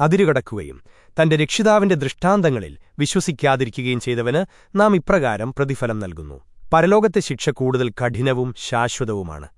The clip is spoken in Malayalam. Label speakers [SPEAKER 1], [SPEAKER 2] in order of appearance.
[SPEAKER 1] അതിരുകടക്കുകയും തന്റെ രക്ഷിതാവിന്റെ ദൃഷ്ടാന്തങ്ങളിൽ വിശ്വസിക്കാതിരിക്കുകയും ചെയ്തവന് നാം ഇപ്രകാരം പ്രതിഫലം നൽകുന്നു. പരലോകത്തെ ശിക്ഷ കൂടുതൽ കഠിനവും ശാശ്വതവുമാണ്.